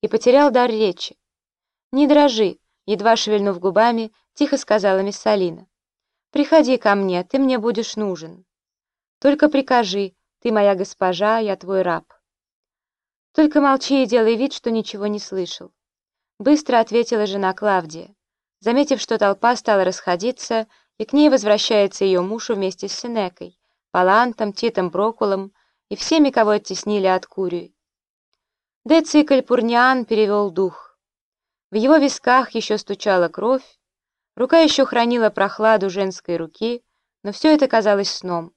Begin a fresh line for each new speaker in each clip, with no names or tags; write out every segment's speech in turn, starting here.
и потерял дар речи. «Не дрожи», — едва шевельнув губами, тихо сказала мисс Салина. «Приходи ко мне, ты мне будешь нужен. Только прикажи, ты моя госпожа, я твой раб». «Только молчи и делай вид, что ничего не слышал». Быстро ответила жена Клавдия. Заметив, что толпа стала расходиться, и к ней возвращается ее муж вместе с Сенекой, Палантом, Титом Брокулом и всеми, кого оттеснили от Курии. Деций Кальпурниан перевел дух. В его висках еще стучала кровь, рука еще хранила прохладу женской руки, но все это казалось сном.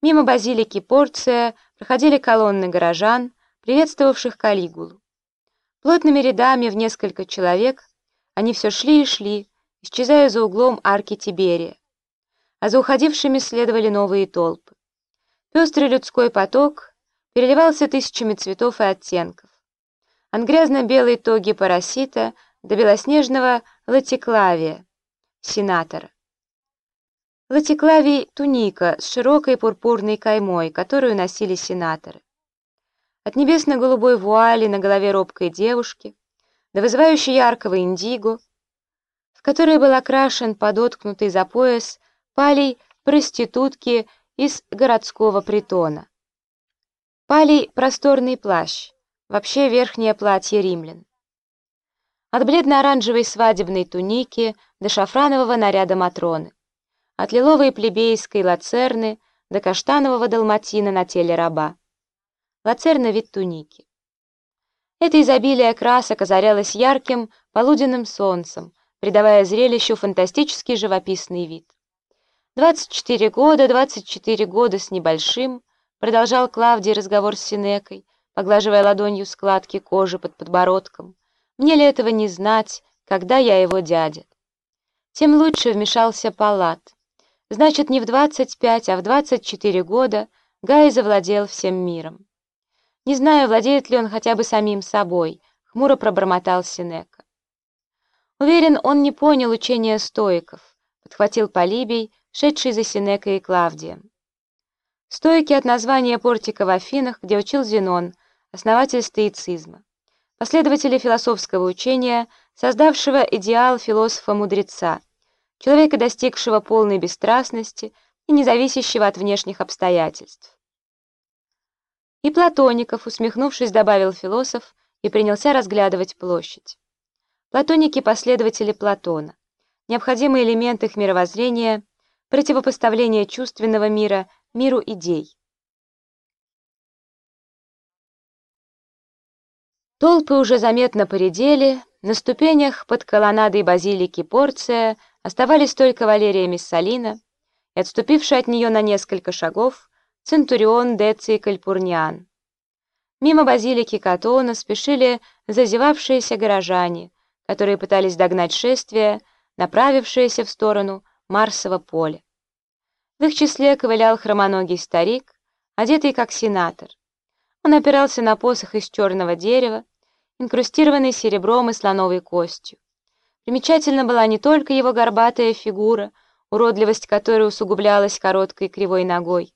Мимо базилики Порция проходили колонны горожан, приветствовавших Калигулу. Плотными рядами в несколько человек они все шли и шли, исчезая за углом арки Тиберия. А за уходившими следовали новые толпы. Пестрый людской поток переливался тысячами цветов и оттенков. От грязно-белой тоги парасита до белоснежного латиклавия, сенатора. Латиклавий — туника с широкой пурпурной каймой, которую носили сенаторы. От небесно-голубой вуали на голове робкой девушки до вызывающей яркого индиго, в которой был окрашен подоткнутый за пояс палей проститутки из городского притона. Палей — просторный плащ, вообще верхнее платье римлян. От бледно-оранжевой свадебной туники до шафранового наряда Матроны от лиловой плебейской лацерны до каштанового далматина на теле раба. Лацерна вид туники. Это изобилие красок озарялось ярким полуденным солнцем, придавая зрелищу фантастический живописный вид. 24 года, 24 года с небольшим, продолжал Клавдий разговор с Синекой, поглаживая ладонью складки кожи под подбородком. Мне ли этого не знать, когда я его дядя? Тем лучше вмешался Палат. Значит, не в 25, а в 24 года Гай завладел всем миром. Не знаю, владеет ли он хотя бы самим собой, хмуро пробормотал Синека. Уверен, он не понял учения стоиков, подхватил Полибий, шедший за Синекой и Клавдием. Стойки от названия портика в Афинах, где учил Зенон, основатель стоицизма. Последователи философского учения, создавшего идеал философа-мудреца – человека, достигшего полной бесстрастности и не зависящего от внешних обстоятельств. И Платоников, усмехнувшись, добавил философ и принялся разглядывать площадь. Платоники — последователи Платона. Необходимый элемент их мировоззрения — противопоставление чувственного мира миру идей. Толпы уже заметно поредели, на ступенях под колоннадой базилики Порция — Оставались только Валерия Миссалина и отступивший от нее на несколько шагов Центурион Деций Кальпурниан. Мимо базилики Катона спешили зазевавшиеся горожане, которые пытались догнать шествие, направившееся в сторону Марсового поля. В их числе ковылял хромоногий старик, одетый как сенатор. Он опирался на посох из черного дерева, инкрустированный серебром и слоновой костью. Примечательна была не только его горбатая фигура, уродливость которой усугублялась короткой кривой ногой,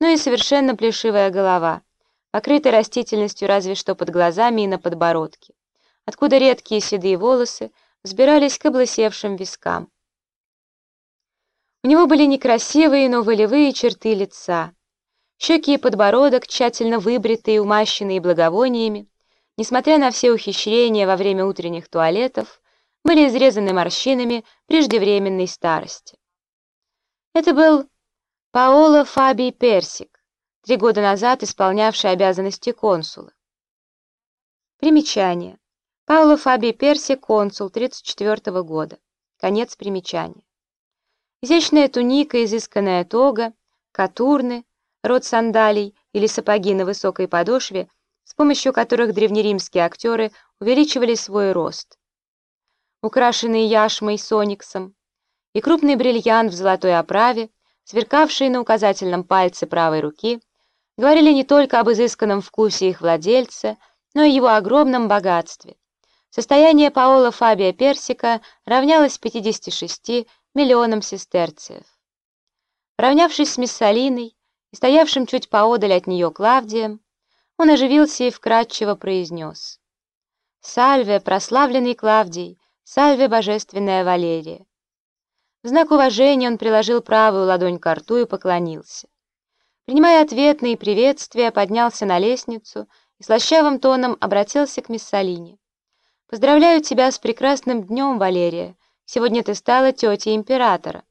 но и совершенно плешивая голова, покрытая растительностью разве что под глазами и на подбородке, откуда редкие седые волосы взбирались к облысевшим вискам. У него были некрасивые, но волевые черты лица. Щеки и подбородок, тщательно выбритые, умащенные благовониями, несмотря на все ухищрения во время утренних туалетов, были изрезаны морщинами преждевременной старости. Это был Паоло Фабий Персик, три года назад исполнявший обязанности консула. Примечание. Паоло Фабий Персик, консул 34 года. Конец примечания. Изящная туника, изысканная тога, катурны, род сандалий или сапоги на высокой подошве, с помощью которых древнеримские актеры увеличивали свой рост украшенный яшмой с ониксом, и крупный бриллиант в золотой оправе, сверкавший на указательном пальце правой руки, говорили не только об изысканном вкусе их владельца, но и его огромном богатстве. Состояние Паола Фабия Персика равнялось 56 миллионам сестерциев. Равнявшись с Миссалиной и стоявшим чуть поодаль от нее Клавдием, он оживился и вкратчиво произнес — «Сальве, прославленный Клавдий! Сальве, божественная Валерия!» В знак уважения он приложил правую ладонь к рту и поклонился. Принимая ответные приветствия, поднялся на лестницу и слащавым тоном обратился к Миссалине. «Поздравляю тебя с прекрасным днем, Валерия. Сегодня ты стала тетей императора».